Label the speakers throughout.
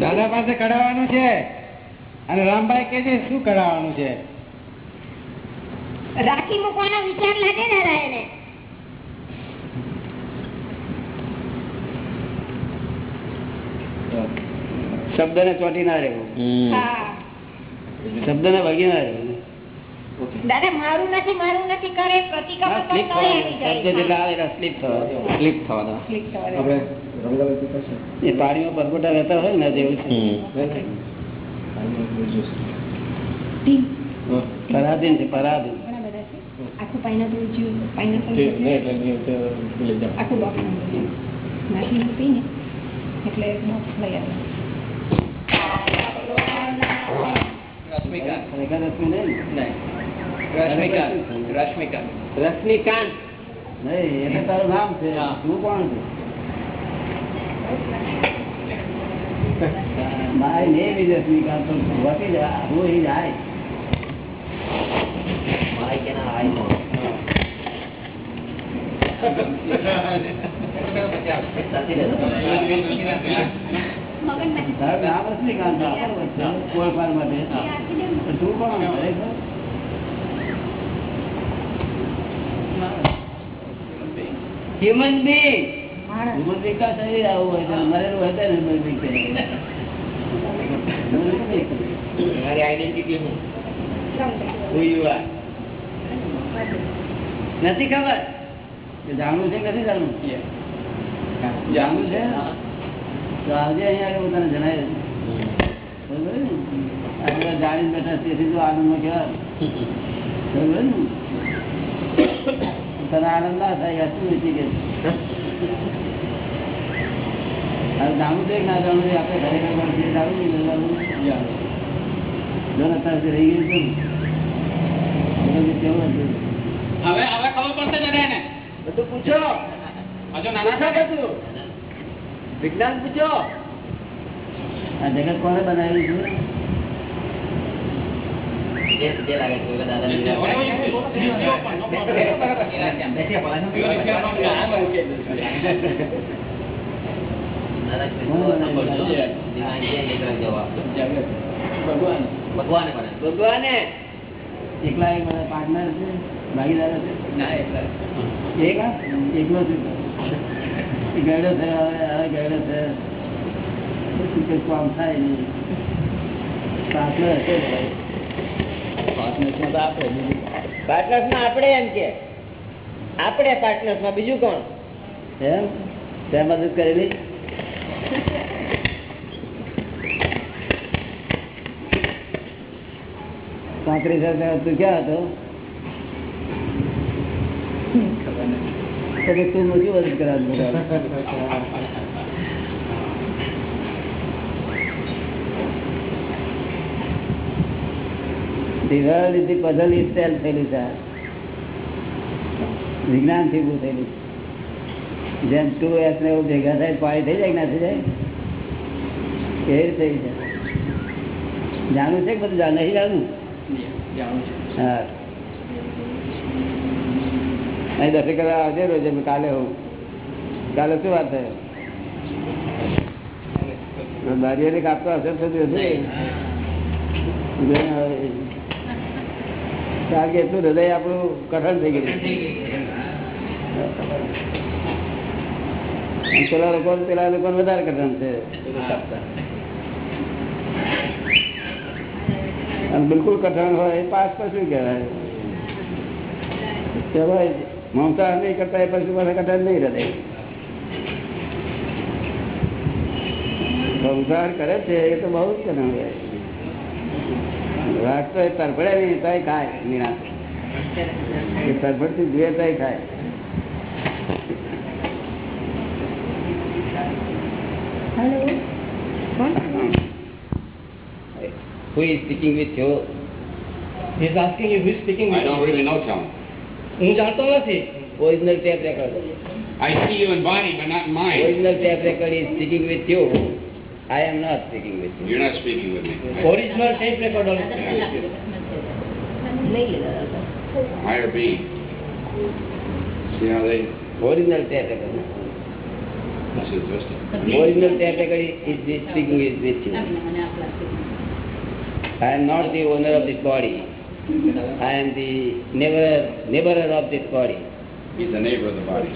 Speaker 1: દાદા પાસે કઢાવવાનું છે. અને રામભાઈ કે છે શું કઢાવવાનું છે?
Speaker 2: રાખી મૂકવાનો વિચાર લાગે દાદા એને
Speaker 3: શબ્દ ને ચોટી ના રહેવું.
Speaker 2: હા.
Speaker 3: શબ્દ ને વગી ના રહેવું.
Speaker 2: દાદા મારું નથી મારું નથી કરે પ્રતિકા
Speaker 3: હા, slip થવાનું. શબ્દ જેટલા એ પાણીમાં પરપોટા રહેતા હોય ને જેવું છે. પરાધીન છે પરાધીન.
Speaker 2: આખું પાઇનેપલ જ્યુસ પાઇનેપલ આખું બોક્સ નાખીને પીને એટલે બોક્સ લઈ આવે.
Speaker 3: ખરેખર
Speaker 1: રશ્મિકાંત
Speaker 4: રશ્મિકાંત.
Speaker 3: નહીં, એટલે તારું નામ છે. તું કોણ છે? માય name is રશ્મિકાંત તો what is who is I? તારું નામ રશ્મિકાંત છે, આપણું વચ્ચે, ઓળખાણ માટે. પણ તું કોણ ખરેખર?
Speaker 4: હ્યુમન બીંગ
Speaker 3: કા શરીર હોય છે. મરેલું હોય તો
Speaker 4: આઈડેન્ટિટી હું? are? નથી ખબર?
Speaker 3: જાણવું છે નથી જાણવું? જાણવું છે? તો આવજે અહીંયા આગળ હું તને જણાવી દઉં. બરોબર ને? આ બધા જાણીને બેઠા તેથી તો આનંદમાં કહેવાય. બરોબર ને? તને આનંદ ના થાય શું કે? જાણવું છે ના જાણવું છે આપણે ખરેખર પણ જાણવું નહીં, જો અત્યારે રહી ગયું છે ને.
Speaker 1: હવે હવે ખબર પડશે દાદા એને
Speaker 4: બધું પૂછો
Speaker 1: હજુ નાના
Speaker 4: પૂછો બધું વિજ્ઞાન પૂછો
Speaker 3: આ જગત કોને બનાવ્યું છે
Speaker 4: ભગવાને.
Speaker 3: એકલા એક બધા પાર્ટનર છે ભાગીદાર છે. એકલો છે. ગયડો છે હવે ગયડો છે. કામ થાય નહીં. પાર્ટનર હશે. પાર્ટનર્સમાં તો આપણે બીજું
Speaker 4: માં આપણે એમ કે. આપણે પાર્ટનર્સમાં બીજું કોણ?
Speaker 3: એમ? તે મદદ કરેલી? તું ક્યાં હતો? તો નથી મદદ કરાવતું The world is the puzzle itself થયેલું છે. વિજ્ઞાનથી ઉભું થયેલું. જેમ ટુ એસ ને એવું ભેગા થાય પાણી થઈ જાય ના થઈ જાય? કેવી થઈ જાય? જાણવું છે કે બધું જાણ? નહીં જાણવું હા. દર્શન કરવા આવજે રોજ કાલે હું. કાલે શું વાત થાય? દારીઓને કાપતો અસર થતી હશે? કારણ કે એટલું હૃદય આપણું કઠણ થઈ ગયું. પેલા લોકો પેલા લોકો વધારે કઠણ છે. અને બિલકુલ કઠણ હોય એ પાસ પર શું કહેવાય. કહેવાય, મમતા નહીં કરતા એ પછી પાસે કઠણ નહીં રહે. સંસાર કરે છે એ તો બહુ જ કઠણ હોય. રાષ્ટ્ર તરફડે નહીં થાય ખાય નિરાશ તરફડથી જુએ તોય ખાય.
Speaker 4: Who is speaking with you?
Speaker 5: He's asking you who is speaking
Speaker 6: I
Speaker 5: with
Speaker 6: don't
Speaker 5: you.
Speaker 6: really know, Tom.
Speaker 5: હું જાણતો નથી
Speaker 4: Original tape record.
Speaker 6: I see you in body, but not in mind.
Speaker 4: Original tape record is speaking with you. I am not speaking with you.
Speaker 6: You're not speaking with me.
Speaker 5: Original tape recorder
Speaker 2: લઈ લીધા
Speaker 6: Higher being. See how they,
Speaker 4: Original tape record.
Speaker 6: This is twisted.
Speaker 3: Original tape record is is speaking is with you. I am not the owner of this body. I am the neighbor, neighborer of this body.
Speaker 6: He's the neighbor of the body.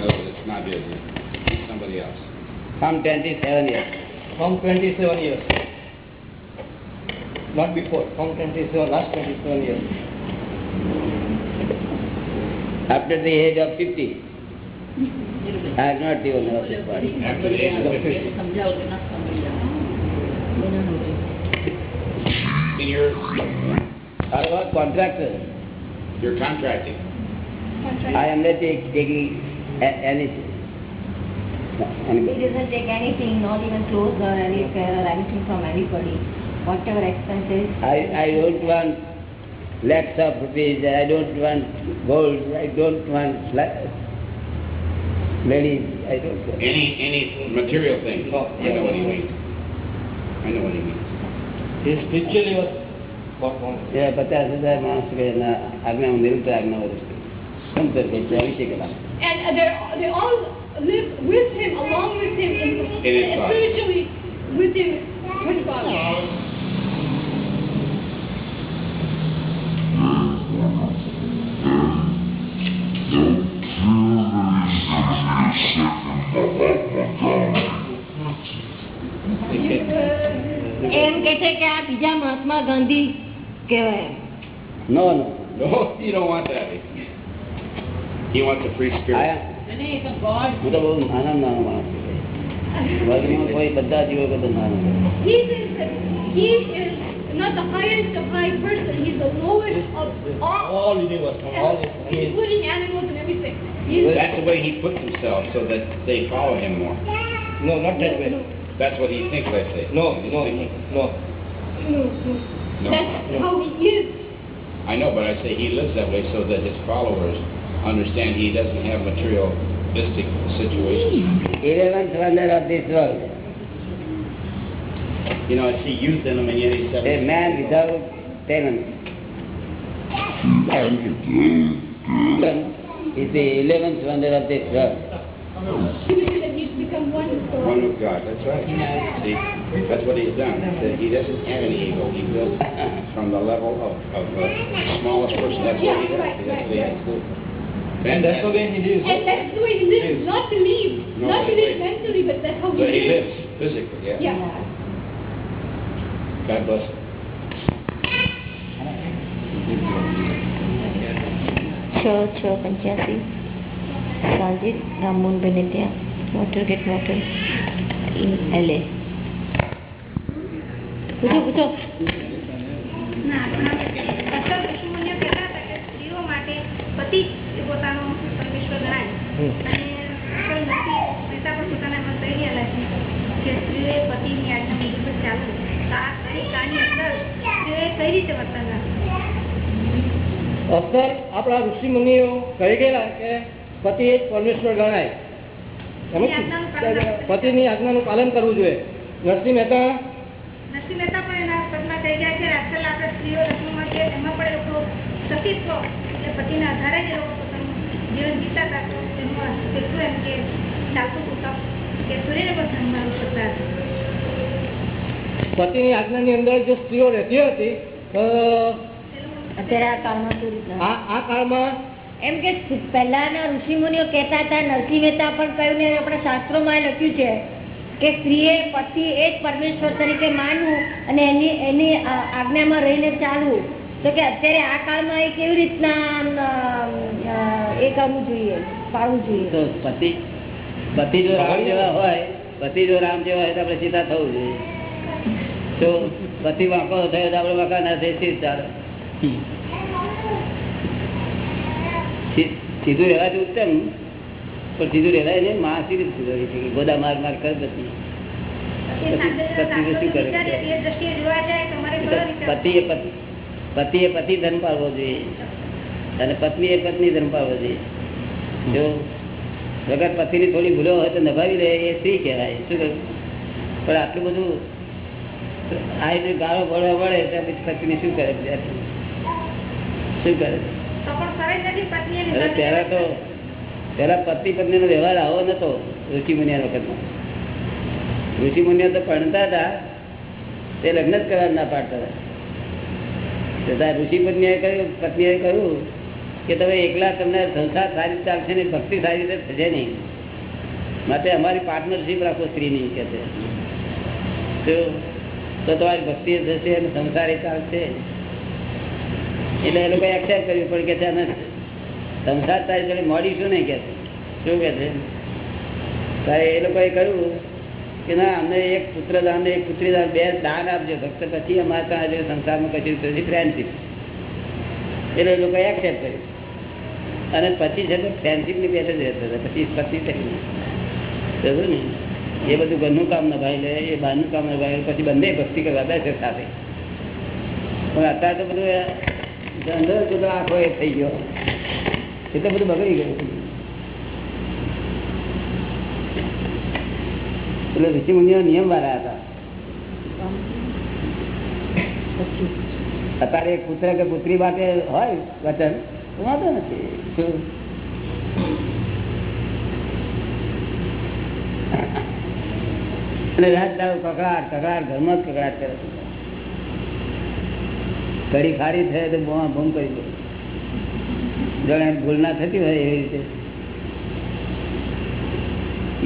Speaker 6: No, it's not his. It's somebody else.
Speaker 3: From twenty-seven years.
Speaker 5: From 27 years. Not before, from 27, last 27 years.
Speaker 3: After the age of fifty, I am not the owner of this body.
Speaker 6: After the age of 50. In your,
Speaker 3: I was contractor.
Speaker 6: you're contracting.
Speaker 3: I am not take- taking a- anything.
Speaker 2: He
Speaker 3: Anybody.
Speaker 2: doesn't take anything, not even clothes or any fare or anything from anybody. Whatever expenses.
Speaker 3: I, I don't want lakhs of rupees, I don't want gold, I don't want la- ladies, I don't want.
Speaker 6: Any, any material thing.
Speaker 5: Oh,
Speaker 6: I know what he means. I know what he means.
Speaker 5: He spiritually was got one.
Speaker 3: એ પચાસ હજાર માણસ કે ના આજ્ઞા નિરુદ્ધ આજ્ઞા વધુ સંતર કે ચોવીસે કલાક
Speaker 7: And uh, they they all live with him, along with him, in,
Speaker 6: In his body.
Speaker 7: spiritually with him, 24 hours.
Speaker 2: એમ કે છે કે આ બીજા મહાત્મા ગાંધી કહેવાય
Speaker 3: નો નો
Speaker 6: No, you don't want that. He wants a free spirit.
Speaker 3: આયા હું તો બહુ નાના નાનો માણસ છું વર્ગમાં કોઈ બધા જીવો કરતા નાનો છે.
Speaker 7: He is he is not the highest of high person. He's the lowest of all,
Speaker 5: All universe, all is, he is
Speaker 7: including animals and everything. He's,
Speaker 6: That's the way he puts himself so that they follow him more.
Speaker 5: no, not that way.
Speaker 6: That's what he thinks, I say.
Speaker 5: No,
Speaker 6: He's
Speaker 5: no,
Speaker 6: thinking.
Speaker 5: no.
Speaker 7: no, no.
Speaker 6: No.
Speaker 7: That's how he is.
Speaker 6: I know, but I say he lives that way so that his followers understand he doesn't have materialistic situations.
Speaker 3: Eleventh wonder of this world.
Speaker 6: You know, I see youth in him and yet he's
Speaker 3: A man without talent. is the eleventh wonder of this world.
Speaker 7: He would say that he's become one with the
Speaker 6: One with God, that's right. See, that's what he's done. That He doesn't have any ego. He builds from the level of, of the smallest person. That's what he does. That's what he has to do.
Speaker 5: And that's the way he lives.
Speaker 7: And that's the way he lives,
Speaker 5: Lives.
Speaker 7: not to live,
Speaker 6: No,
Speaker 7: not to
Speaker 6: but
Speaker 7: live
Speaker 6: wait.
Speaker 7: mentally, but that's how he
Speaker 6: But he
Speaker 7: lives.
Speaker 6: lives physically, yeah.
Speaker 7: Yeah.
Speaker 6: God bless him.
Speaker 2: છ છ પંચ્યાસી સાંજે રામમોહનભાઈને ત્યાં water gate water LA પૂછો પૂછો
Speaker 5: અસર આપણા ઋષિ મુનિઓ કહી ગયેલા કે પતિ એ જ પરમેશ્વર ગણાય
Speaker 8: એની આજ્ઞાનું પાલન કરવું.
Speaker 5: પતિની આજ્ઞાનું પાલન કરવું જોઈએ. નરસિંહ મહેતા?
Speaker 8: નરસિંહ મહેતા પણ એના પદમાં થઈ ગયા છે. આજકાલ આપણે સ્ત્રીઓ રસમમાં છે. એમાં પણ લોકો સતીત્વ એટલે પતિના આધારે જ લોકો પોતાનું જીવન જીતા હતા. તો એનું કેટલું એમ કે ચાલતું પૂરતા કે સૂર્યને પણ ધ્યાનમાં કરતા હતા.
Speaker 5: પતિની આજ્ઞાની અંદર જો સ્ત્રીઓ રહેતી હતી
Speaker 2: અત્યારે આ કાળમાં
Speaker 5: આ કાળમાં
Speaker 2: એમ કે પહેલાના ઋષિમુનિઓ કહેતા હતા નરસિંહ મહેતા પણ કહ્યું ને આપણા શાસ્ત્રોમાં લખ્યું છે કે સ્ત્રીએ પતિ એ જ પરમેશ્વર તરીકે માનવું અને એની એની આજ્ઞામાં રહીને ચાલવું. તો કે અત્યારે આ કાળમાં એ કેવી રીતના એ કરવું જોઈએ પાળવું જોઈએ?
Speaker 3: તો પતિ પતિ જો રામ જેવા હોય પતિ જો રામ જેવા હોય તો આપણે સીધા થવું જોઈએ. તો પતિ વાંકો થયો તો આપણે વાંકા ના થઈ સીધ. સીધું રહેવા જેવું ઉત્તમ પણ સીધું રહેવાય ને માં સીધી સુધારી છે કે ગોદા માર માર કર
Speaker 8: પછી
Speaker 3: પતિ
Speaker 8: એ
Speaker 3: પતિએ પતિ પતિએ પતિ ધર્મ પાળવો જોઈએ. અને પત્નીએ પત્ની ધર્મ પાળવો જોઈએ. જો વગર પતિની થોડી ભૂલો હોય તો નભાવી લે એ સ્ત્રી કહેવાય. શું કહ્યું? પણ આટલું બધું આ રીતે ગાળો ભળવા પડે તો પછી પત્ની શું કરે? શું કરે?
Speaker 8: તો
Speaker 3: પેલા પતિ પત્ની નો વ્યવહાર આવો નતો ઋષિ મુનિયા વખતમાં ઋષિ મુનિયા તો ભણતા હતા તે લગ્ન જ કરવા ના પાડતા હતા. ઋષિ પત્નીએ કહ્યું પત્નીએ કહ્યું કે તમે એકલા તમને સંસાર સારી રીતે ચાલશે ને ભક્તિ સારી રીતે થશે નહીં. માટે અમારી પાર્ટનરશીપ રાખો સ્ત્રીની કે છે. તો તો તમારી ભક્તિ થશે અને સંસાર એ ચાલશે. એટલે એ લોકોએ એક્સેપ્ટ કર્યું, પણ કે છે સંસાર તારી જોડે મળીશું નહીં કે શું કે છે? ત્યારે એ લોકોએ કહ્યું કે ના, અમને એક પુત્ર દાન ને એક પુત્રીદાન બે દાન આપજો. ફક્ત પછી અમારે ત્યાં જે સંસારમાં કશું થશે ફ્રેન્ડશીપ એટલે એ લોકોએ એક્સેપ્ટ કર્યું. અને પછી છે તો ફ્રેન્ડશીપની પેટે જ રહેતો હતો. પછી પતિ થઈ ને? એ બધું ઘરનું કામ નભાઈ લે, એ બહારનું કામ નભાઈ લે, પછી બંને ભક્તિ કરવા બેસે સાથે. પણ અત્યારે તો બધું અંદર બધો આખો એ થઈ ગયો. એટલે બધું બગડી ગયું. એટલે ઋષિ મુનિઓ નિયમ વાળા હતા. અત્યારે એક પુત્ર કે પુત્રી માટે હોય વચન, તો વાંધો નથી. શું? અને રાત દાડો કકડાટ કકડાટ, ઘરમાં જ કકડાટ કરે છે. કડી ખારી થાય તો બૂમ બૂમ કરી દે. જાણે ભૂલ ના થતી હોય એવી રીતે.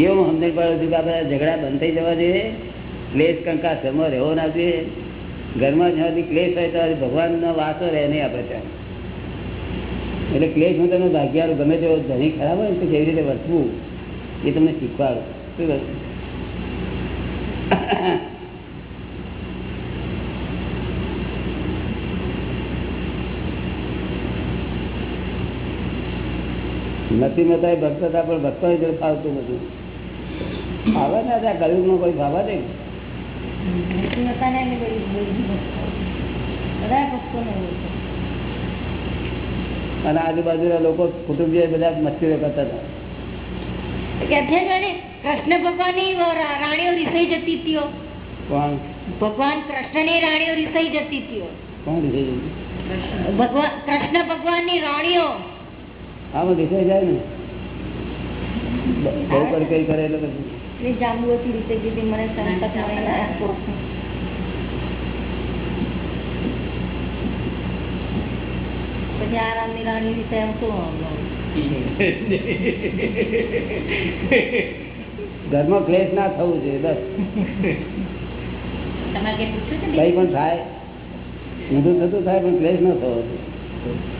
Speaker 3: એવું સમજણ પડે છું કે આ ઝઘડા બંધ થઈ જવા જોઈએ. ક્લેશ કંકા સમો રહેવો ના જોઈએ. ઘરમાં જ્યાં ક્લેશ હોય તો ભગવાનનો વાસો રહે નહીં આપણે ત્યાં એટલે ક્લેશ હું તમે ભાગ્યારું ગમે તેવો ધણી ખરાબ હોય તો કેવી રીતે વર્તવું? એ તમને શીખવાડું. શું નથી મતા ભક્ત હતા પણ ભક્તો ફાવતું નથી આવે ને ત્યાં કોઈ દે
Speaker 2: નીતિમત્તા ને ભક્તોને એવું છે.
Speaker 3: અને આજુબાજુના લોકો કુટુંબીય બધા મસ્તીઓ કરતા હતા.
Speaker 2: ને કૃષ્ણ ભગવાનની રા- રાણીઓ રિસાઈ જતી હતી
Speaker 3: કોણ?
Speaker 2: ભગવાન કૃષ્ણની રાણીઓ રિસાઈ જતી હતી
Speaker 3: કોણ
Speaker 2: ભગવાન કૃષ્ણ ભગવાનની રાણીઓ.
Speaker 3: આમાં દેખાઈ જાય ને? બહુ પર કઈ કરે એટલે પછી.
Speaker 2: મને સંકટ રાણી વિશે એમ શું
Speaker 3: ઘરમાં ક્લેશ ના થવું જોઈએ બસ.
Speaker 2: કઈ
Speaker 3: પણ થાય. ઊંધું થતું થાય પણ ક્લેશ ન થવો જોઈએ.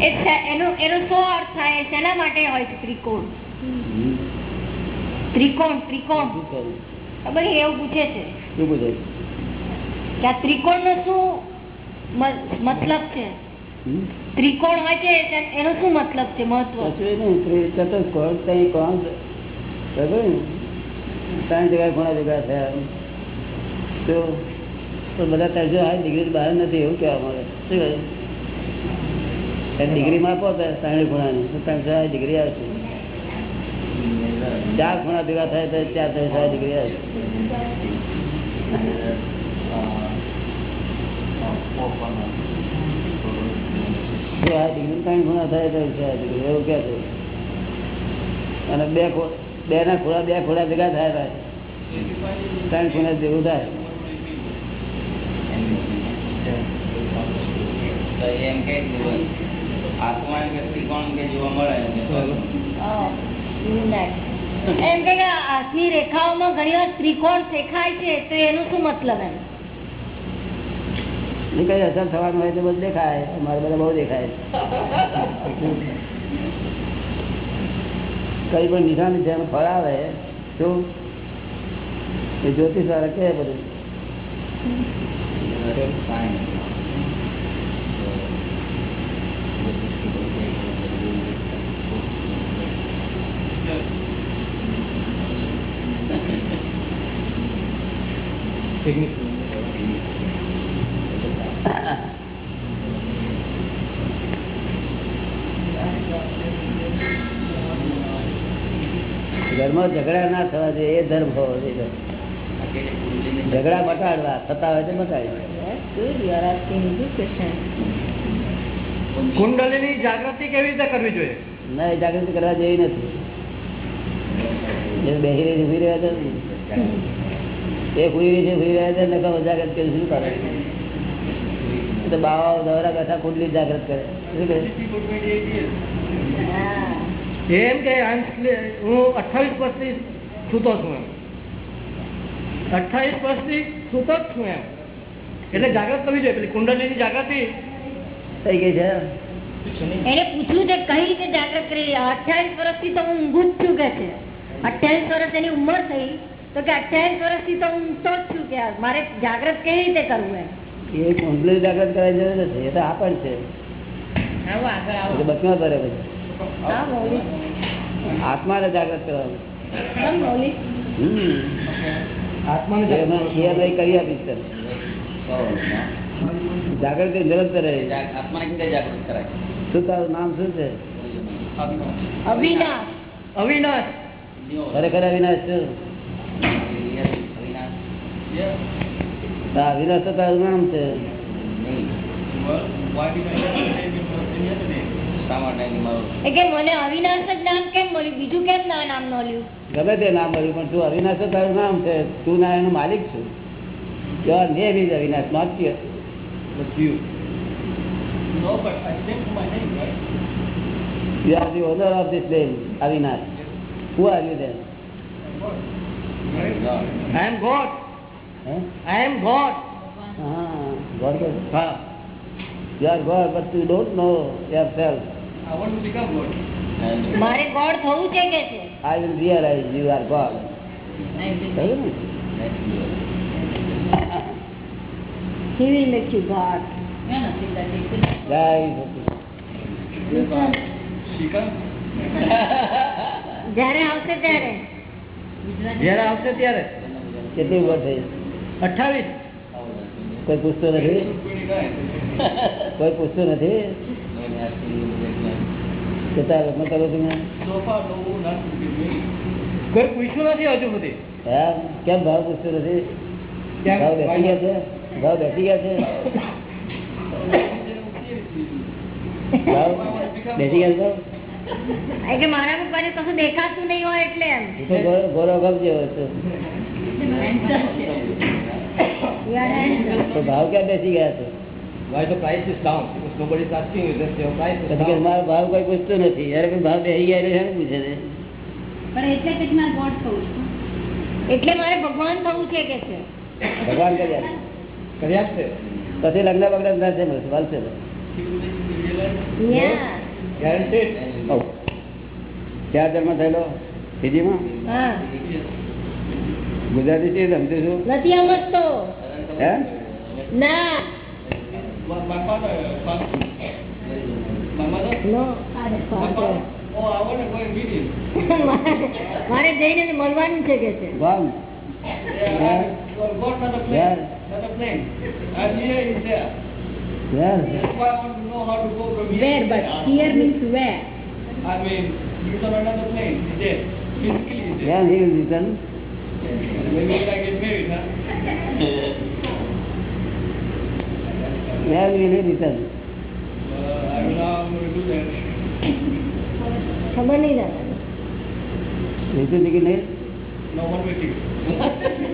Speaker 2: એ એનો એનો શું અર્થ થાય શેના માટે હોય છે ત્રિકોણ? ત્રિકોણ ત્રિકોણ. ખબર એવું પૂછે છે.
Speaker 3: શું પૂછે?
Speaker 2: કે આ ત્રિકોણ નો શું મતલબ છે? ત્રિકોણ હોય છે એનો શું મતલબ છે મહત્વ?
Speaker 3: ચતુષ્કોણ ત્યાં કોણ? ત્રણ જગ્યાએ ઘણા ભેગા થયા. તો બધા ત્રણસો હાઈ ડિગ્રી બહાર નથી એવું કહેવા મળે શું કહે ડિગ્રીમાં આપો તો ત્રણે ખૂણાની તો ત્રણસો હાઈ ડિગ્રી આવશે. ચાર ખૂણા ભેગા થાય તો ચાર ત્રણસો હાઈ ડિગ્રી આવશે. તો આ ડિગ્રી ત્રણ ખૂણા થાય તો ચાર ડિગ્રી એવું કે છે. અને બે ખો- બે ના ખોળા, બે ખોળા ભેગા થાય ત્રણ ખૂણા જેવું થાય.
Speaker 9: તો એમ કે આત્મા કે ત્રિકોણ કે જોવા મળે એમ કે
Speaker 2: હાથની રેખાઓમાં ઘણી વાર ત્રિકોણ દેખાય છે તો એનું શું મતલબ એમ?
Speaker 3: કઈ અસર થવાનું હોય તો બધું દેખાય. અમારે બધા બહુ દેખાય કઈ પણ નિશાન ફળ આવે શું એ જ્યોતિષ વાળા કે બધું ઘરમાં ઝઘડા ના થવા જોઈએ એ ધર્મ હોવો જોઈએ. ઝઘડા મટાડવા થતા હોય તો મટાડી.
Speaker 5: કુંડલીની જાગૃતિ કેવી રીતે કરવી જોઈએ?
Speaker 3: ના એ જાગૃતિ કરવા જેવી નથી. બેસી રહી ઊભી રહ્યા એ હુઈ રહી છે રહ્યા છે નકર જાગૃત કરી શું કરે? તો બાવા દવરા બેઠા કુંડલી જાગૃત કરે. શું કરે
Speaker 5: એમ કે હું અઠ્ઠાવીસ વર્ષથી સૂતો છું એમ. અઠ્ઠાવીસ વર્ષથી સૂતો જ છું એમ. એટલે જાગૃત કરવી જોઈએ. પેલી કુંડલીની જાગૃતિ.
Speaker 3: થઈ ગઈ છે.
Speaker 2: એને પૂછ્યું છે કઈ રીતે જાગૃત કરી? અઠ્યાવીસ વર્ષથી તો હું ઊંઘું જ છું કે છે. અઠ્યાવીસ વર્ષ એની ઉંમર થઈ. તો કે અઠ્યાવીસ વર્ષથી તો હું ઊંઘતો જ છું કે મારે જાગ્રત કેવી રીતે કરવું એમ?
Speaker 3: એ કુંડલી જાગૃત કરવાની જરૂર નથી એ તો આપણ છે. બચમાં કરે પછી. આત્માને જાગૃત કરવાનું. જાગૃતિ નિરંતર રહે.
Speaker 9: રીતે જાગૃત કરાય?
Speaker 3: શું તારું નામ શું છે?
Speaker 2: અવિનાશ.
Speaker 5: અવિનાશ
Speaker 3: ખરેખર અવિનાશ શું હા, અવિનાશ તો નામ છે.
Speaker 2: મને અવિનાશ જ નામ કેમ મળ્યું? બીજું કેમ નામ ન લ્યું?
Speaker 3: ગમે તે નામ મળ્યું પણ તું અવિનાશ તારું નામ છે. તું ના એનો માલિક છું. Your name is Avinash not you You are the owner of this name, Avinash. Who are you then?
Speaker 5: I am God
Speaker 3: Huh?
Speaker 5: I am God
Speaker 3: Ah, God is.
Speaker 5: હા
Speaker 3: You are God, but you don't know yourself.
Speaker 2: મારે ગોળ થવું છે કે છે
Speaker 3: I will realize you are God. કહ્યું ને?
Speaker 2: He will make you God. જ્યારે આવશે ત્યારે
Speaker 5: જયારે આવશે ત્યારે
Speaker 3: કેટલી ઉંમર થઈ
Speaker 5: અઠ્ઠાવીસ
Speaker 3: કોઈ પૂછતું નથી કોઈ પૂછતું નથી કે તારે લગ્ન કરવું તમે
Speaker 5: કોઈ પૂછ્યું નથી હજુ સુધી
Speaker 3: એમ કેમ ભાવ પૂછતું નથી
Speaker 5: કેમ?
Speaker 3: ભાવ બેસી ગયા છે ભાવ બેસી ગયા છે ભાવ બેસી ગયા છે ભાવ
Speaker 2: એ કે મારા પપ્પાને કશું દેખાતું નહીં હોય એટલે એમ
Speaker 3: એ તો ગોરો- ગોરો ગમ જેવો છે
Speaker 2: You are handsome.
Speaker 3: તો ભાવ ક્યાં બેસી ગયા છે
Speaker 5: Why the price is down? Because nobody is asking you, just your price is
Speaker 3: પછી કે
Speaker 5: down.
Speaker 3: મારો ભાવ કોઈ પૂછતું નથી યાર ભાઈ ભાવ બેસી ગયા એટલે શાને પૂછે છે
Speaker 2: એટલે મારે ભગવાન થવું છે કે છે
Speaker 3: ભગવાન કર્યા
Speaker 5: કરી આપશે
Speaker 3: પછી લગ્ન બગડન થશે બસ વાલશે બસ.
Speaker 2: Yeah.
Speaker 5: Guaranteed.
Speaker 3: હઉ. ક્યાં જન્મ થયેલો ફીજીમાં
Speaker 2: હા
Speaker 3: ગુજરાતી છે સમજુ છું
Speaker 2: નથી સમજતો
Speaker 3: હે
Speaker 2: ના નો મારે જઈને એને મળવાનું છે કે છે
Speaker 3: ગામ યાર યાર
Speaker 2: where but here means where
Speaker 3: યાર હી રિટર્ન યાર વિલ રિટર્ન
Speaker 2: ખબર નહીં દાદા
Speaker 3: રીતુ ટિકિટ નહીં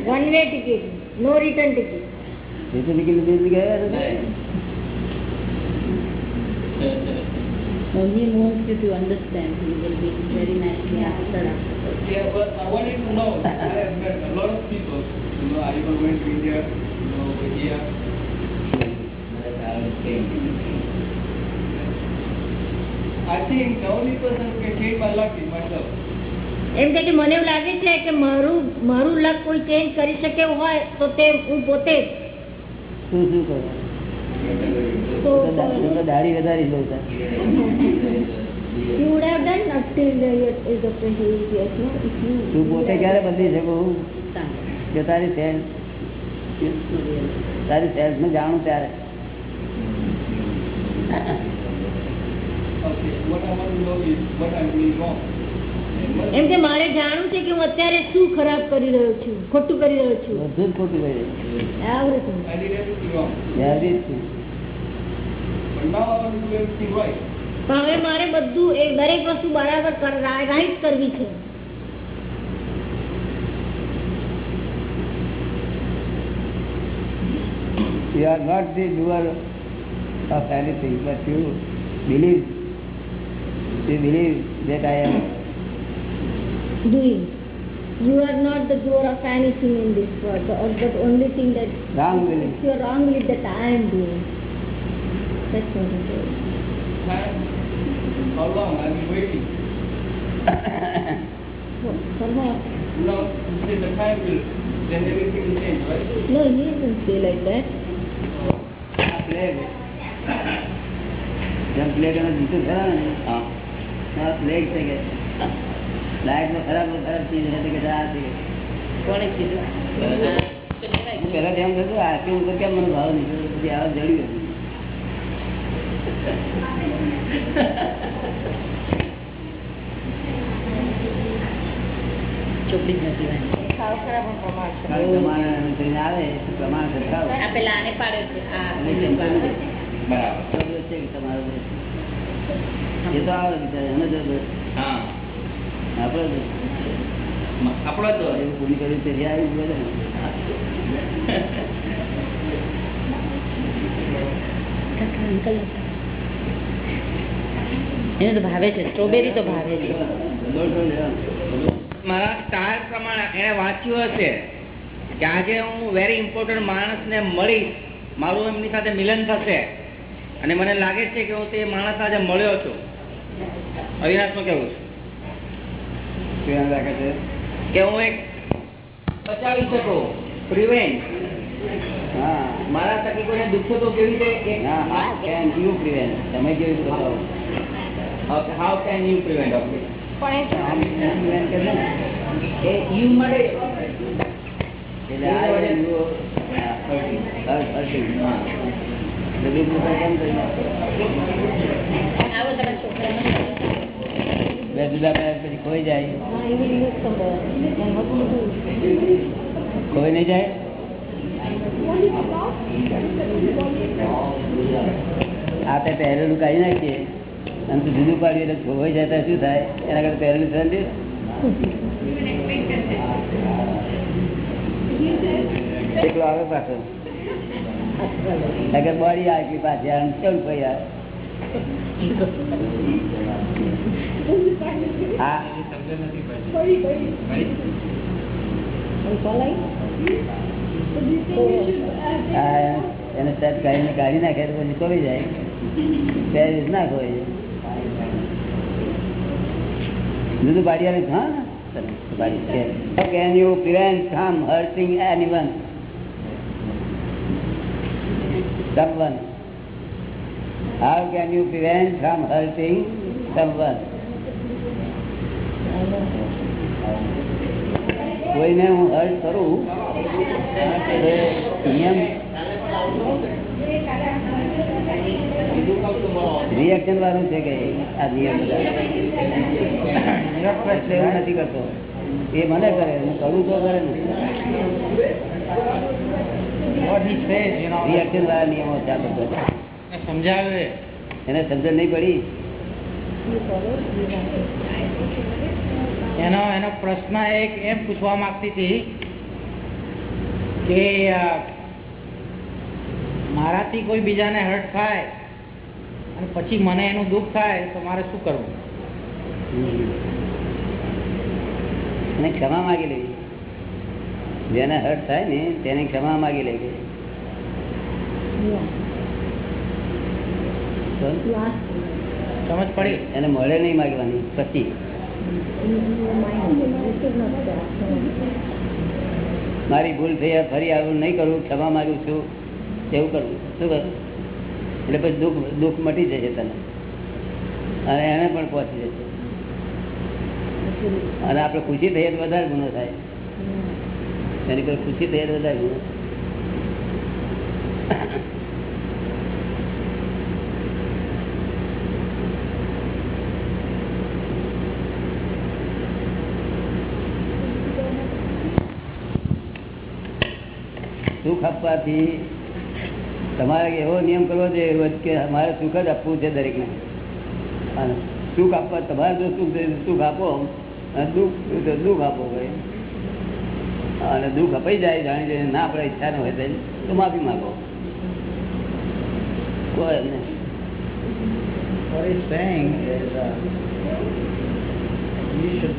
Speaker 2: one way ticket no return ticket
Speaker 3: રીતુ ટિકિટ લીધી ગયા નથી?
Speaker 2: So you to understand. He will be very nicely answered after.
Speaker 10: Yeah, but I wanted to know. I have met a lot of people. You know, I even went to India. You know, over here. I think the only person who can change my luck is myself.
Speaker 2: એમ કે કે મને એવું લાગે છે કે મારું મારું લક કોઈ ચેન્જ કરી શકે હોય તો તે હું પોતે.
Speaker 3: શું શું કરો દાઢી વધારી લઉં છું. તું ક્યારે બદલી શકું? કે તારી તારી ને જાણું ત્યારે
Speaker 10: Okay, what I want to know is what I'm doing wrong. And what
Speaker 2: એમ કે મારે જાણવું છે કે હું અત્યારે શું ખરાબ કરી રહ્યો છું ખોટું કરી રહ્યો છું
Speaker 3: બધું ખોટું કરી.
Speaker 2: પણ હવે મારે બધું એ દરેક વસ્તુ બરાબર રાઈટ કરવી છે
Speaker 3: You are not the doer of anything, but you believe, you believe that I am.
Speaker 2: doing. You are not the doer of anything in this world, or but only thing that
Speaker 3: Wrong belief.
Speaker 2: it's your wrong belief that I am doing. That's what it is.
Speaker 10: Time, how long I've been waiting.
Speaker 2: So, for what?
Speaker 10: Now, you say the time will, then everything will change, right?
Speaker 2: No, he doesn't say like that.
Speaker 3: Oh, જેમ plague એને જીતું ખરા ને આ છે. કે લાઈટમાં ખરાબ ખરાબ ચીજ છે કે આ છે
Speaker 4: કોણે કીધું?
Speaker 3: હું એમ થતું આ કેવું કેમ મને ભાવ નહીં? પછી આ જડ્યું હતું.
Speaker 4: ચોપડી જ નથી
Speaker 3: પ્રમાણ આવે પ્રમાણ સરખાવો.
Speaker 4: આ પેલા આને પાડે છે.
Speaker 3: એને
Speaker 9: તો
Speaker 4: ભાવે છે. સ્ટ્રોબેરી તો ભાવે છે. મારા સ્ટાર પ્રમાણે એને વાંચ્યું હશે કે આજે હું વેરી ઇમ્પોર્ટન્ટ માણસને મળીશ. મારું એમની સાથે મિલન થશે. અને મને લાગે છે કે હું તે માણસ આજે મળ્યો છું. અવિનાશનું કેવું છું?
Speaker 3: લાગે છે?
Speaker 4: કે હું એક બચાવી શકું પ્રિવેન્ટ મારા થકી કોઈને તો કેવી રીતે
Speaker 3: હા, how can તમે કેવી રીતે બતાવો?
Speaker 4: હાઉ કેન યુ પ્રિવેન્ટ
Speaker 3: ને?
Speaker 4: એ યુ મળે.
Speaker 3: એટલે આ બે જુદા પડ્યા પછી કોઈ જાય. કોઈ નહીં જાય? આ તે પહેરેલું કાઢી નાખીએ. અને તું જુદું પાડીએ એટલે ખોવાઈ જાય તો શું થાય? એના કરતા પહેરેલું થયું એકલો આવે પાછો. અગર બોડી આટલી આમ કેવું? આ એને સેટ કરીને કાઢી નાખે તો પછી કોઈ જાય. પેરિસ ના કોઈ જુદું પાડી હા How can you prevent from hurting anyone? Someone. How can you prevent from hurting someone? કોઈને હું હર્ટ કરું નિયમ રિએક્શન વાળું છે કે આ નિયમ બધા નથી કરતો એ મને કરે, હું કરું તો કરે ને
Speaker 1: What he says, you know,
Speaker 3: reaction વાળા નિયમો
Speaker 1: સમજાવે
Speaker 3: એને સમજણ નહીં પડી?
Speaker 1: એનો એનો પ્રશ્ન એક એમ પૂછવા માંગતી હતી કે મારાથી કોઈ બીજાને હર્ટ થાય અને પછી મને એનું દુઃખ થાય તો મારે શું કરવું?
Speaker 3: ક્ષમા માગી લેવી. જેને હર્ટ થાય ને તેને ક્ષમા માગી
Speaker 2: લે him.
Speaker 1: સમજ પડી?
Speaker 3: એને મળે નહીં માગવાની પછી. મારી ભૂલ થઈ ફરી આવું નહીં કરવું ક્ષમા માગું છું એવું કરવું શું કરું? એટલે પછી દુઃખ દુઃખ મટી જશે તને. અને એને પણ પહોંચી જશે. અને આપણે ખુશી થઈએ તો વધારે ગુનો થાય. એની કોઈ ખુશી થઈ વધારી સુખ આપવાથી તમારે એવો નિયમ કરવો જોઈએ કે અમારે સુખ જ આપવું છે દરેકને સુખ આપવા તમારે જો સુખ સુખ આપો દુઃખ દુઃખ આપો ભાઈ અને દુઃખ અપાઈ જાય જાણી જોઈને ના આપણે ઈચ્છા ન હોય તો તો માફી માગો કોઈ નહીં
Speaker 1: What he's saying is, uh, you should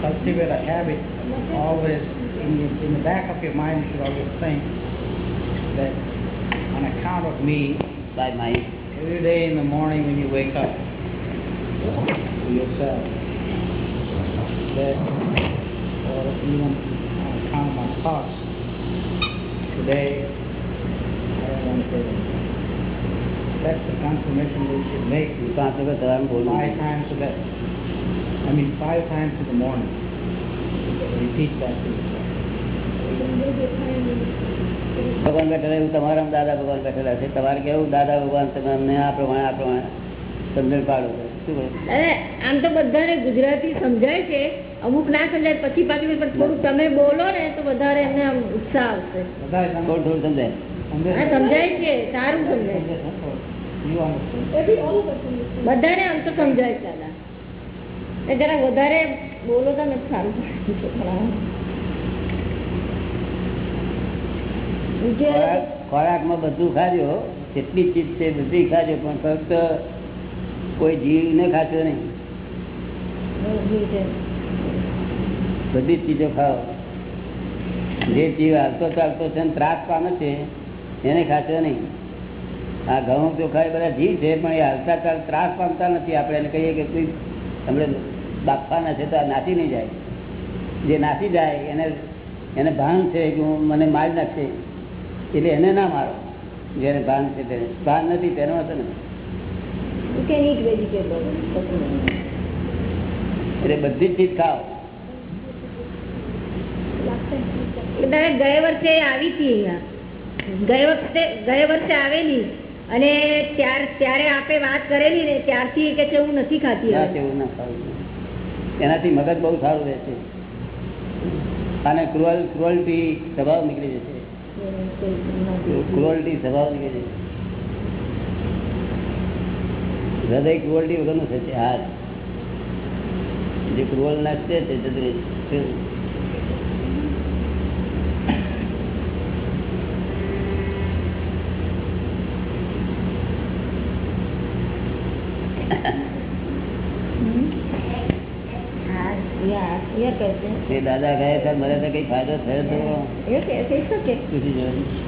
Speaker 1: cultivate a habit always, in, your, in the back of your mind, you should always think that on account of me,
Speaker 3: by mind
Speaker 1: every day in the morning when you wake up, to yourself, that, or even on account of my thoughts, today, I don't want to say that. That's the confirmation that you should make
Speaker 3: પાંચ વખત સવારમાં બોલવું
Speaker 1: five times a day. I mean, five times in the morning. Repeat that to yourself.
Speaker 3: ભગવાન બેઠેલા એવું તમારા દાદા ભગવાન બેઠેલા છે તમારે કેવું દાદા ભગવાન તમે અમને આ પ્રમાણે આ પ્રમાણે સમજણ પાડો શું કહે
Speaker 2: અરે આમ તો બધાને ગુજરાતી સમજાય છે. અમુક ના સમજાય પછી પાછું પણ થોડું તમે બોલો ને તો વધારે એમને આમ ઉત્સાહ આવશે.
Speaker 1: તમે
Speaker 3: સમજાય.
Speaker 1: છે?
Speaker 2: સારું સમજાય. બધાને આમ તો સમજાય એ જરા વધારે બોલો તો ને સારું.
Speaker 3: ખોરાકમાં બધું ખાજો જેટલી ચીજ છે બધી ખાજો પણ ફક્ત કોઈ જીવને ખાશો નહીં.
Speaker 2: બધું
Speaker 3: ચીજો ખાઓ. જે જીવ હાલતો ચાલતો છે ત્રાસ પામે છે, એને ખાતો નહીં. આ ઘઉં ચોખા એ બધા જીવ છે, પણ એ હાલતા ચાલ ત્રાસ પામતા નથી આપણે. એને કહીએ કે કોઈ આપણે બાફવાના છે તો આ નાસી નહીં જાય. જે નાસી જાય એને એને ભાન છે કે હું મને મારી નાખશે. એટલે એને ના મારો. જેને ભાન છે તેને. ભાન નથી, તેનો હતો ને.
Speaker 2: Eat
Speaker 3: એટલે બધી જ ચીજ ખાઓ.
Speaker 2: ગયા વર્ષે આવી હતી ગયા વખતે ગયા વર્ષે આવેલી અને ત્યારે આપે વાત કરેલી ને ત્યારથી કે છે હું નથી ખાતી
Speaker 3: ના
Speaker 2: હવે.
Speaker 3: ના ખાવું. એનાથી મગજ બહુ સારું રહેશે અને ક્રુઅલ ક્રુઅલ્ટી સ્વભાવ નીકળી જશે. ક્રુઅલ્ટી સ્વભાવ નીકળી જશે. હૃદય ક્રુઅલ્ટી વગરનું થશે હાર જે. ક્રુવલ નાખશે તે દાદા કહે મને તો કઈ ફાયદો થયો તો
Speaker 2: એ કે- શકે.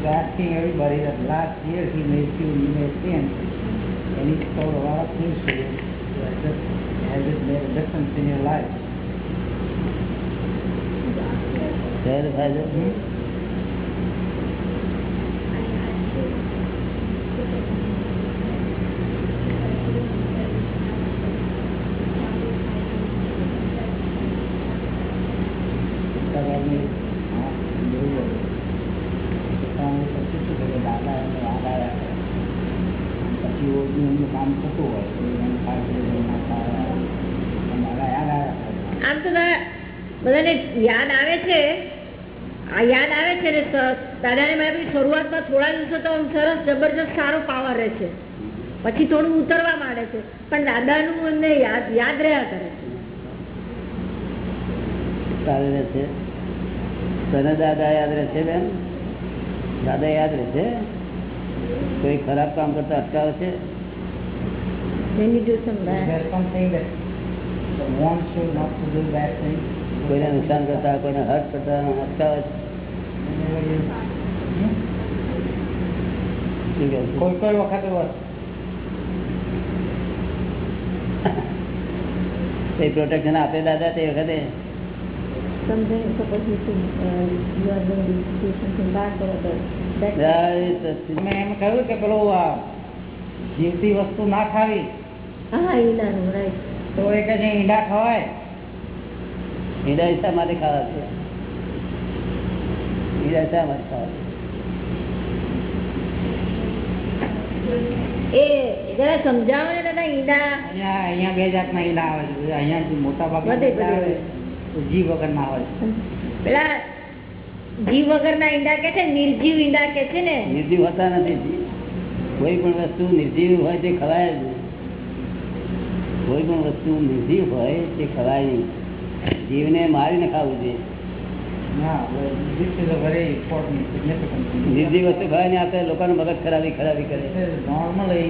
Speaker 1: he's asking everybody that last year he made two, he made sins, and he told a lot of things to you. That just has it made a difference in your life? That has it? Hmm? તો
Speaker 2: આમ સરસ જબરજસ્ત સારો power રહે છે. પછી થોડું ઉતરવા માંડે છે પણ દાદાનું એમને યાદ યાદ રહ્યા કરે છે.
Speaker 3: તને દાદા યાદ રહેશે બેન? દાદા યાદ રહેશે કોઈ ખરાબ કામ કરતા અટકાવે? કોઈને નુકસાન કરતા કોઈને હર્ટ કરતા અટકાવે છે
Speaker 1: Whenever you- Hmm?
Speaker 3: શું કહે છે?
Speaker 1: કોઈ કોઈ વખતે
Speaker 3: એ પ્રોટેક્શન આપે દાદા તે વખતે?
Speaker 1: એમ કહ્યું કે પેલો આ જીવતી વસ્તુ ના ખાવી. તો એ કે ઈંડા ખવાય.
Speaker 3: ઈંડા શા માટે ખાવા છે? ઈંડા શા માટે ખાવા છે?
Speaker 2: એ જરા સમજાવો ને દાદા ઈંડા.
Speaker 1: અહીંયા અહીંયા બે જાતના ઈંડા આવે છે. અહીંયા મોટા ભાગના
Speaker 2: બધે
Speaker 1: ઈંડા
Speaker 2: બધે.
Speaker 1: આવે જી વગરના હોય
Speaker 2: પેલા જીવ વગરના ઈંડા કે છે નિર્જીવ ઈંડા કે છે ને?
Speaker 3: નિર્જીવ હોતા નથી. કોઈ પણ વસ્તુ નિર્જીવ હોય તે ખવાય જ કોઈ પણ વસ્તુ નિર્જીવ હોય તે ખવાય નહીં. જીવને મારીને ખાવું જોઈએ. નિર્જીવ વસ્તુ ખવાય ને આપણે લોકોને મગજ ખરાબી ખરાબી કરે
Speaker 1: Because normally,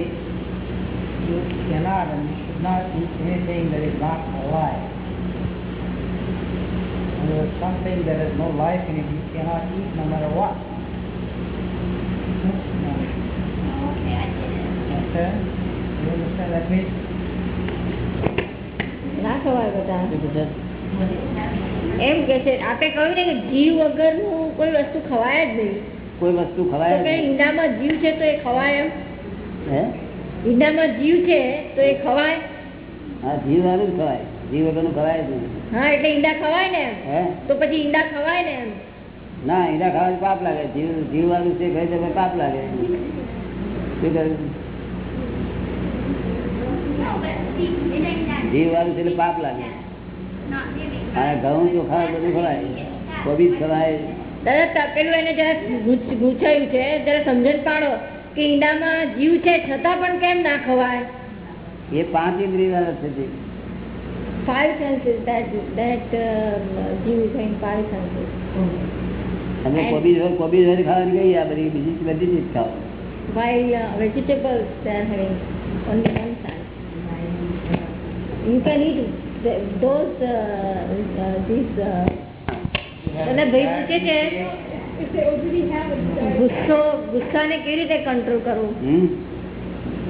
Speaker 1: you cannot and you should not eat anything that is not alive. And there is something that has no life in it, you cannot eat no matter what. No. Okay? You understand? That means
Speaker 2: ના ખવાય બધા? એમ કે છે આપણે કહ્યું ને કે જીવ વગરનું કોઈ વસ્તુ ખવાય જ નહીં.
Speaker 3: કોઈ વસ્તુ ખવાય જ
Speaker 2: ઈંડામાં જીવ છે તો એ ખવાય એમ.
Speaker 3: હે?
Speaker 2: ઈંડામાં જીવ છે તો એ ખવાય?
Speaker 3: હા જીવ વાળું જ ખવાય. જીવ વગરનું ખવાય જ નહીં.
Speaker 2: હા એટલે ઈંડા ખવાય ને
Speaker 3: હે?
Speaker 2: તો પછી ઈંડા ખવાય ને એમ.
Speaker 3: ના ઈંડા ખાવાનું પાપ લાગે. જીવ જીવ વાળું છે ખાઈ તો પાપ લાગે. શું કરું જીવ વાળું છે એટલે પાપ લાગે. અને ઘઉં ચોખા બધું ખવાય. કોબીજ ખવાય.
Speaker 2: દાદા ત- એને જરા ગૂંચાયું છે જરા સમજણ પાડો કે ઈંડામાં જીવ છે છતાં પણ કેમ ના ખવાય?
Speaker 3: એ પાંચ ઇન્દ્રિય વાળા છે જીવ
Speaker 2: five senses that that uh, જીવ છે in five senses.
Speaker 3: અને કોબીજ હોય કોબીજ હોય ખાવાની ગઈ આ બધી બીજી બધી ચીજ ખાવ
Speaker 2: while uh, vegetables they are having only one sense you can eat the, those uh, uh, these uh, અને ભાઈ પૂછે છે. ગુસ્સો ગુસ્સાને કેવી રીતે કંટ્રોલ કરવું?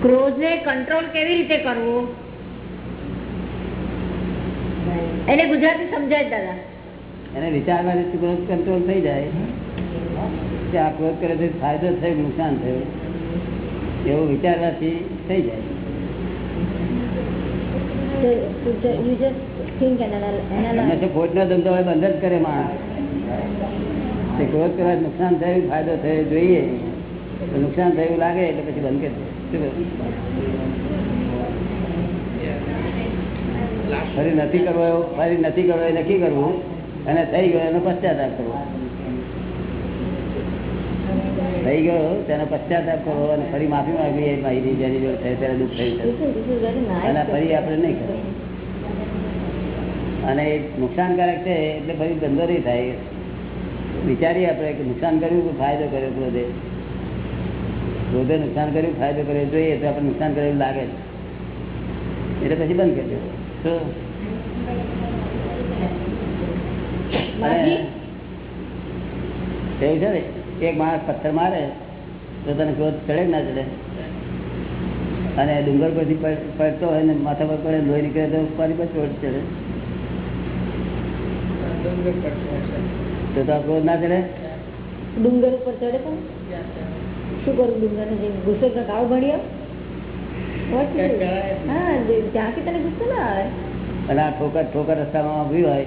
Speaker 2: ક્રોધને કંટ્રોલ કેવી રીતે કરવું? એને ગુજરાતી સમજાય દાદા.
Speaker 3: એને વિચારવાથી ક્રોધ કંટ્રોલ થઈ જાય. આ ક્રોધ કરે છે ફાયદો થયો નુકસાન થયું. એવું વિચારવાથી થઈ જાય. નુકસાન થયું ફાયદો થયો જોઈએ. નુકસાન થયું લાગે એટલે પછી બંધ કરી? ફરી નથી કરવો ફરી નથી કરવો એ નક્કી કરવું. અને થઈ ગયો એનો પશ્ચાતાપ કરવો. થઈ ગયો તેનો પશ્ચાતાપ કરો અને ફરી માફી માંગવી એ માહિતી જેની જોડે થાય ત્યારે દુઃખ થયું. અને ફરી આપણે નહીં કરો અને એ નુકસાનકારક છે એટલે ફરી ધંધો નહીં થાય. વિચારીએ આપણે કે નુકસાન કર્યું કે ફાયદો કર્યો ક્રોધે ક્રોધે નુકસાન કર્યું ફાયદો કર્યો જોઈએ તો આપણે નુકસાન કર્યું લાગે છે એટલે પછી બંધ કરી દેવું. એવું છે ને? એક માણસ પથ્થર મારે તો તને ક્રોધ ચડે ના ચડે? અને ડુંગર પરથી પડતો હોય ને માથા પર પડે લોહી નીકળે તો ફરી પર ચોટ ચડે. તો તો ક્રોધ ના ચડે?
Speaker 2: ડુંગર ઉપર ચડે પણ? શું કરું ડુંગર ગુસ્સો કાવ ભણ્યો? હા જ્યાંથી તને ગુસ્સો ના આવે?
Speaker 3: અને આ ઠોકર ઠોકર રસ્તામાં ઊભી હોય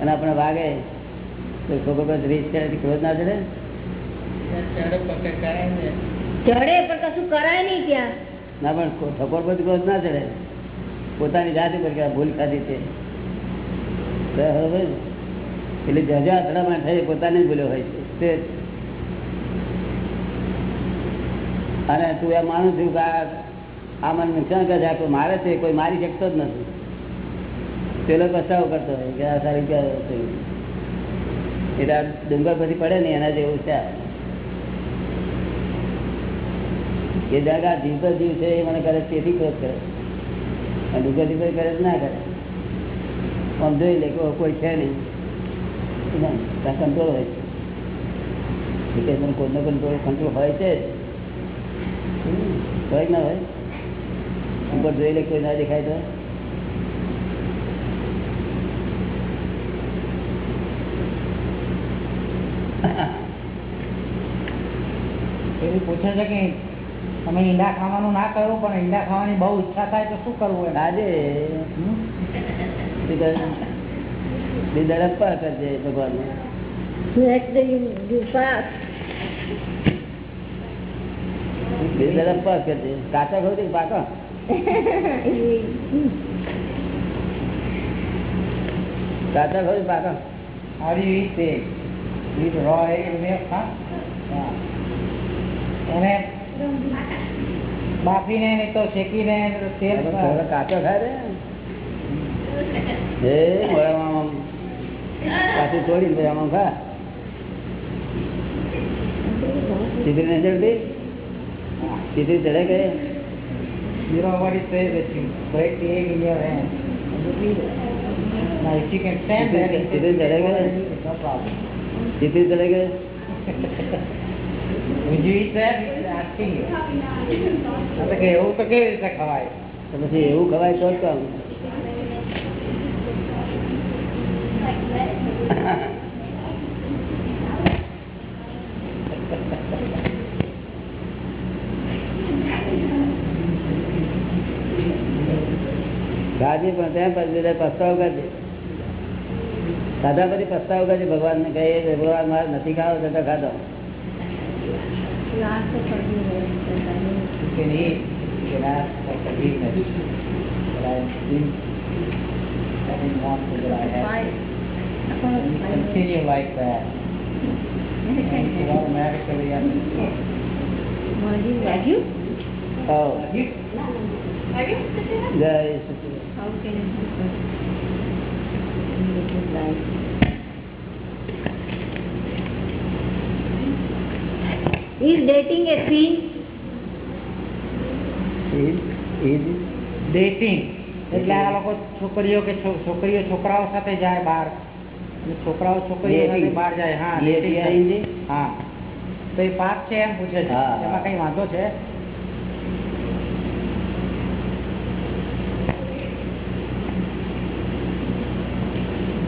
Speaker 3: અને આપણે વાગે તો ઠોકર પર રીત ચડે ક્રોધ ના ચડે?
Speaker 2: ચડે પણ
Speaker 3: પર પોતાની જાત ભૂલ ખાધી છે? એટલે જજા અથડામણ થઈ પોતાને ભૂલ્યો હોય છે. અને તું એમ માનું છું કે આ મને નુકસાન કરે છે મારે છે, કોઈ મારી શકતો જ નથી. પેલો પસ્તાવો કરતો હોય કે આ સારી એટલે ડુંગર પછી પડે ને એના જેવું છે આ. એ દાદા જીવ તો જીવ છે એ મને કરે તેથી ક્રોધ કરે. અને થી કોઈ કરે ના કરે. આમ જોઈ લે કોઈ છે નહીં. કંટ્રોલ હોય છે. મને કોઈનો કંટ્રોલ કંટ્રોલ હોય છે. હોય ના હોય? ઉપર જોઈ લે કોઈ ના દેખાય તો.
Speaker 1: એવું પૂછે છે કે તમે ઈંડા ખાવાનું ના કરો પણ ઈંડા ખાવાની બહુ ઈચ્છા થાય તો શું કરવું
Speaker 3: આજે. દડપ્પા કરજે ભગવાન. દડપ્પા કરજે કાચા કે પાકા? કાચા પાકા?
Speaker 1: Yeah. એને બાફીને તો શેકીને તેલ
Speaker 3: કાચો ખાય રે એ પાછું છોડીને પછી આમ ખા ચીતરી ને જલ્દી ચીતરી ચડે કે
Speaker 1: You know what it says that you break the egg in your hand and you eat it. Now if you can stand there,
Speaker 3: It
Speaker 1: you
Speaker 3: is
Speaker 1: can
Speaker 3: very good.
Speaker 1: eat it, no problem.
Speaker 3: ચીતરી ચડે
Speaker 1: Would you eat that? He's asking you. આ તો કે એવું તો કેવી રીતે ખવાય
Speaker 3: તો પછી એવું ખવાય તો જ કામ ખાજે પણ ત્યાં પછી બધા પસ્તાવ કરજે ખાધા પછી પસ્તાવ કરજે ભગવાન ને કહે ભગવાન મારે નથી ખાવો છતાં ખાધો
Speaker 1: You can eat, you can ask for forgiveness. But I didn't, I didn't want to, but I had to. And you continue like that. And you automatically understand.
Speaker 2: વાગ્યું
Speaker 3: ખાઓ
Speaker 1: You
Speaker 7: Lagi?
Speaker 3: જય સચિદાનંદ.
Speaker 2: How can I help Is dating a sin?
Speaker 3: is
Speaker 1: dating એટલે આ લોકો છોકરીઓ કે છોકરીઓ છોકરાઓ સાથે જાય બહાર. છોકરાઓ છોકરીઓ સાથે બહાર જાય. હા
Speaker 3: Dating
Speaker 1: dating. હા. તો એ પાપ છે એમ પૂછે છે.
Speaker 3: હા.
Speaker 1: એમાં કઈ વાંધો છે?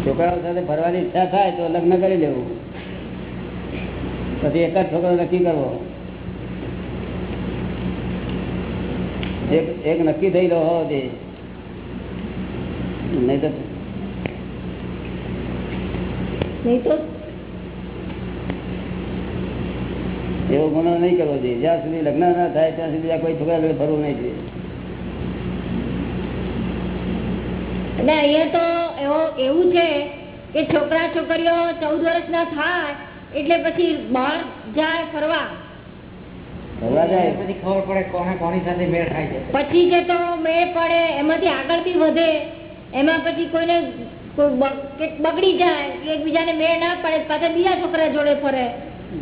Speaker 3: છોકરાઓ સાથે ફરવાની ઈચ્છા થાય તો લગ્ન કરી લેવું પછી એક જ છોકરો નક્કી કરવો. એક નક્કી થઈ રહ્યો હોવો જોઈએ નહીં તો
Speaker 2: નહીં તો?
Speaker 3: એવો ગુનો નહીં કરવો જોઈએ. જ્યાં સુધી લગ્ન ના થાય ત્યાં સુધી આ કોઈ છોકરા જોડે ફરવું નહીં જોઈએ.
Speaker 2: એટલે અહીંયા તો એવો એવું છે કે છોકરા છોકરીઓ ચૌદ વર્ષના થાય એટલે પછી બહાર જાય ફરવા.
Speaker 1: પછી
Speaker 2: જે તો મેળ પડે એમાંથી આગળથી વધે. એમાં પછી કોઈને બગડી જાય એકબીજાને મેળ ના પડે પાછા બીજા છોકરા જોડે ફરે.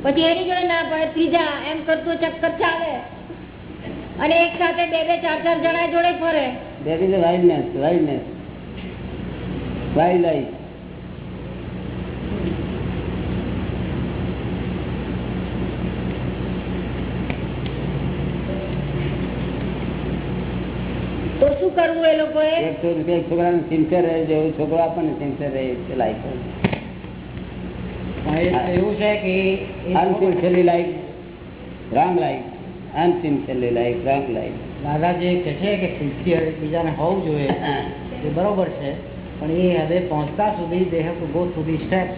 Speaker 2: પછી એની જોડે ના પડે ત્રીજા એમ કરતું ચક્કર ચાલે. અને એક સાથે બે બે ચાર ચાર જણા જોડે ફરે.
Speaker 3: That is a wildness, wildness. Wild
Speaker 2: કરવું એ લોકોએ?
Speaker 3: એકસો રૂપિયા એક છોકરાને સિન્સર રહે છે છોકરો આપણને સિન્સર રહે છે લાઈફ
Speaker 1: એવું છે કે એ
Speaker 3: unsincerely life wrong life unsincerely life wrong life
Speaker 1: દાદાજી કહે છે કે સિન્સિયર બીજાને હોવું જોઈએ એ બરોબર છે પણ એ હદે પહોંચતા સુધી દેહ હેવ ગો સુધી સ્ટેપ્સ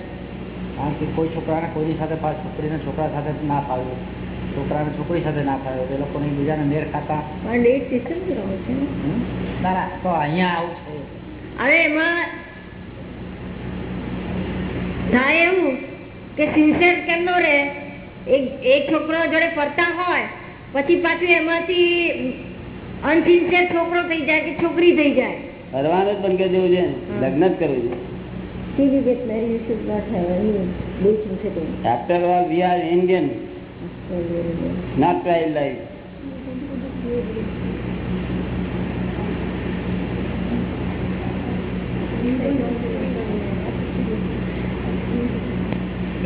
Speaker 1: કારણ કે કોઈ છોકરાને કોઈની સાથે પાછ છોકરીને છોકરા સાથે ના ફાવ્યું છોકરાને છોકરી સાથે ના થાય એ લોકોને એકબીજાને મેળ ખાતા.
Speaker 2: સિસ્ટમ ને?
Speaker 1: ના તો અહીંયા આવું છે.
Speaker 2: હવે એમાં થાય એવું કે સિન્સિયર કેમ નો રહે? એક એક છોકરો જોડે ફરતા હોય પછી પાછું એમાંથી અનસિન્સિયર છોકરો થઈ જાય કે છોકરી થઈ જાય?
Speaker 3: ફરવાનું જ બંધ કરી દેવું છે લગ્ન જ કરવું છે.
Speaker 2: Till you get married, you should not have any setting.
Speaker 3: After all we are Indian not wild life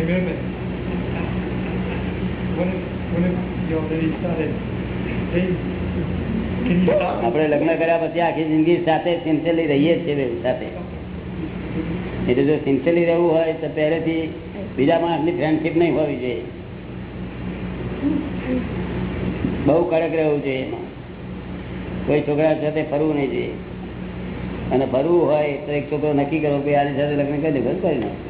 Speaker 10: Remember, when, when you already started, hey, can you stop?
Speaker 3: આપણે લગ્ન કર્યા પછી આખી જિંદગી સાથે સિન્સિયરલી રહીએ જ છીએ બે સાથે. એટલે જો સિન્સિયરલી રહેવું હોય તો પહેલેથી બીજા માણસની ફ્રેન્ડશીપ નહીં હોવી જોઈએ. બહુ કડક રહેવું જોઈએ એમાં. કોઈ છોકરા સાથે ફરવું નહીં જોઈએ. અને ફરવું હોય તો એક છોકરો નક્કી કરો કે આની સાથે લગ્ન કરી દે કરી નાખ.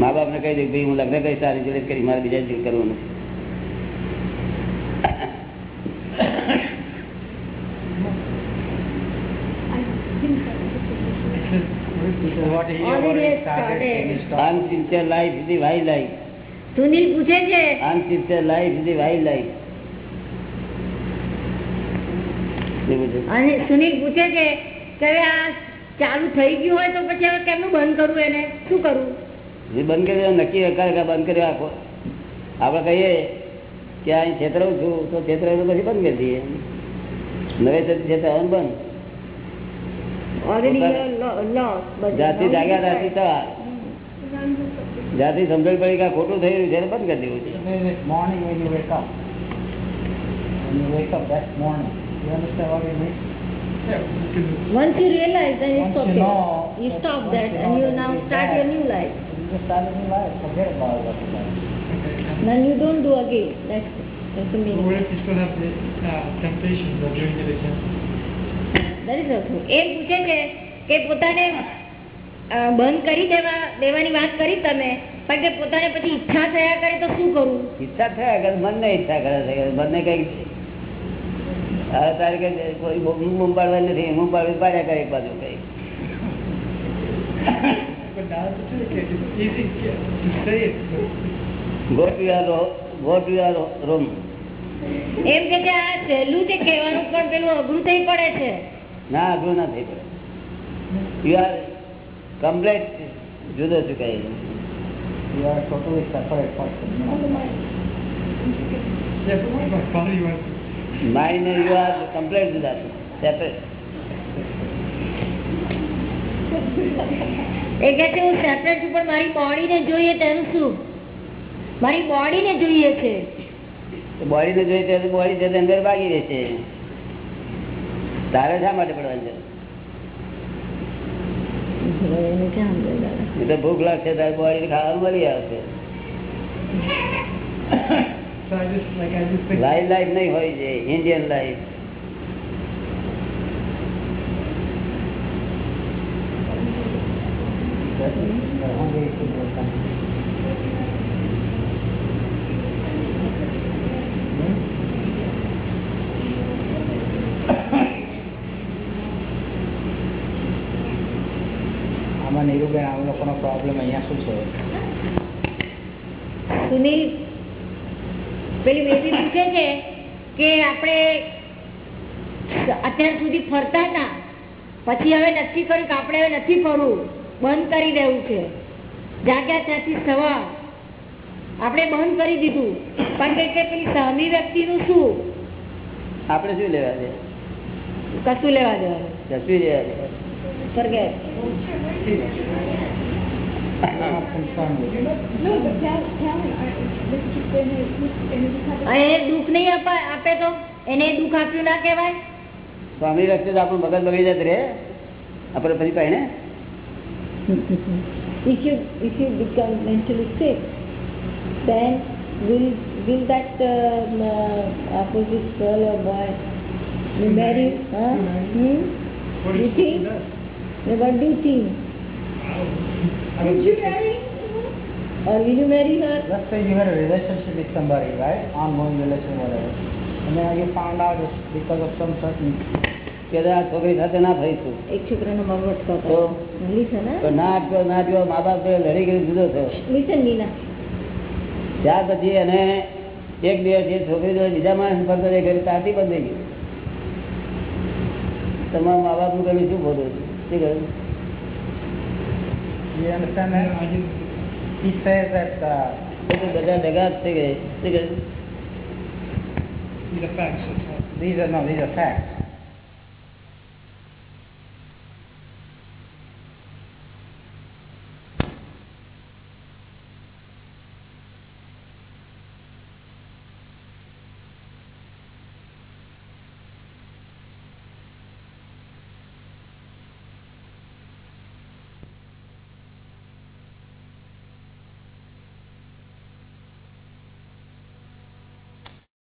Speaker 3: મા બાપને કહી દે ભાઈ હું લગ્ન કરીશ તારી જોડે કરી મારે બીજા જોડે કરવું નથી. Unsincere life is the wild life.
Speaker 2: Sunil પૂછે છે.
Speaker 3: is the wild life. પૂછે?
Speaker 2: અને સુનિલ પૂછે છે કે આ ચાલુ થઈ ગયું હોય તો પછી હવે કેમનું બંધ કરવું એને? શું કરવું
Speaker 3: જે બંધ કરી નક્કી કરે કે બંધ કરી રાખો આપણે કહીએ કે અહીં છેતરવું છું તો છેતરાવું તો પછી બંધ કરી દઈએ. નવે છેતરવાનું બંધ. જાતિ જાગ્યા ત્યાંથી થવા. જ્યાંથી સમજણ પડી કે ખોટું થઈ રહ્યું છે બંધ કરી દેવું છે
Speaker 1: This morning when you wake when you wake up that morning, you understand what it means?
Speaker 2: Once you realize, then it's
Speaker 1: Once
Speaker 2: okay you
Speaker 1: know-
Speaker 2: You stop
Speaker 1: once
Speaker 2: that
Speaker 1: you
Speaker 2: and you now start your new life.
Speaker 1: You just start a new life, forget about what you.
Speaker 2: Then you don't do again. That's, that's the meaning What
Speaker 10: if you still have the uh, temptations of doing it again?
Speaker 2: That is also. એ પૂછે છે કે પોતાને બંધ કરી દેવા દેવાની વાત કરી તમે. પણ કે પોતાને પછી ઈચ્છા થયા કરે તો શું કરવું
Speaker 3: ઈચ્છા થયા કરે મનને ઈચ્છા કરે છે મનને કઈ હવે તારે કે કોઈ મું પાડવા નથી પાડવી પાડ્યા કરે એક બાજુ કઈ
Speaker 2: એમ કે આ સહેલું છે કહેવાનું પણ પેલું અઘરું થઈ પડે છે.
Speaker 3: ના અઘરું ના થઈ પડે. યુ આર કમ્પ્લેટ જુદો to mind
Speaker 1: you are
Speaker 3: complete જુદા છું. સેપરેટ
Speaker 2: એ કે છે હું સેપરેટ છું પણ મારી બોડીને જોઈએ તેનું શું? મારી બોડીને જોઈએ છે.
Speaker 3: બોડીને જોઈએ ત્યારે બોડી અંદર ભાગી રહેશે. તારે શા માટે પડવાનું છે
Speaker 2: એને ક્યાં સમજાય દાદા?
Speaker 3: એ તો ભૂખ લાગશે તારે બોડી ખાવાનું મળી આવશે.
Speaker 10: Think
Speaker 3: લાઈફ નહીં હોય છે Indian life
Speaker 1: Thank the only way to do something. આમાં નીરુબેન આમ લોકોનો પ્રોબ્લેમ અહીંયા શું છે?
Speaker 2: સુનિલ પેલી બેબી પૂછે છે કે આપણે અત્યાર સુધી ફરતા હતા પછી હવે નક્કી કર્યું કે આપણે હવે નથી ફરવું બંધ કરી દેવું છે. જાગ્યા ત્યાંથી સવાર આપણે બંધ કરી દીધું. પણ કે પેલી સહમી વ્યક્તિનું શું?
Speaker 3: આપણે શું લેવા દે?
Speaker 2: કશું લેવા દેવાનું.
Speaker 3: કશું લેવા છે
Speaker 2: દુઃખ નહીં આપે આપે તો એને દુઃખ આપ્યું ના કહેવાય
Speaker 3: સ્વામી રસ્તે તો આપણું મગજ બગડી જતું રે આપણે પછી ને
Speaker 2: if you if you become mentally sick then will will that um, uh, opposite girl or boy you marry huh? hmm?
Speaker 10: what
Speaker 2: you think what do you think
Speaker 7: Would you marry?
Speaker 2: or will you marry her
Speaker 1: Let's say you had a relationship with somebody, right? Ongoing relation, whatever. And then you found out it's because of some certain
Speaker 3: કે આ છોકરી સાથે ના ફરીશું
Speaker 2: એક છોકરાનો મા
Speaker 3: તો? તો ના અટક્યો ના અટક્યો મા બાપ જોડે લડી કરી જુદો થયો ત્યાર પછી એને એક દિવસ એ છોકરી જોડે બીજા માણસ ફરતો એ ઘરે તાતી બંધ થઈ ગયું તમારા મા બાપનું કર્યું શું બોલું શું કહ્યું
Speaker 1: You understand that? He says that. Uh,
Speaker 10: these are facts.
Speaker 1: These are no. These are facts.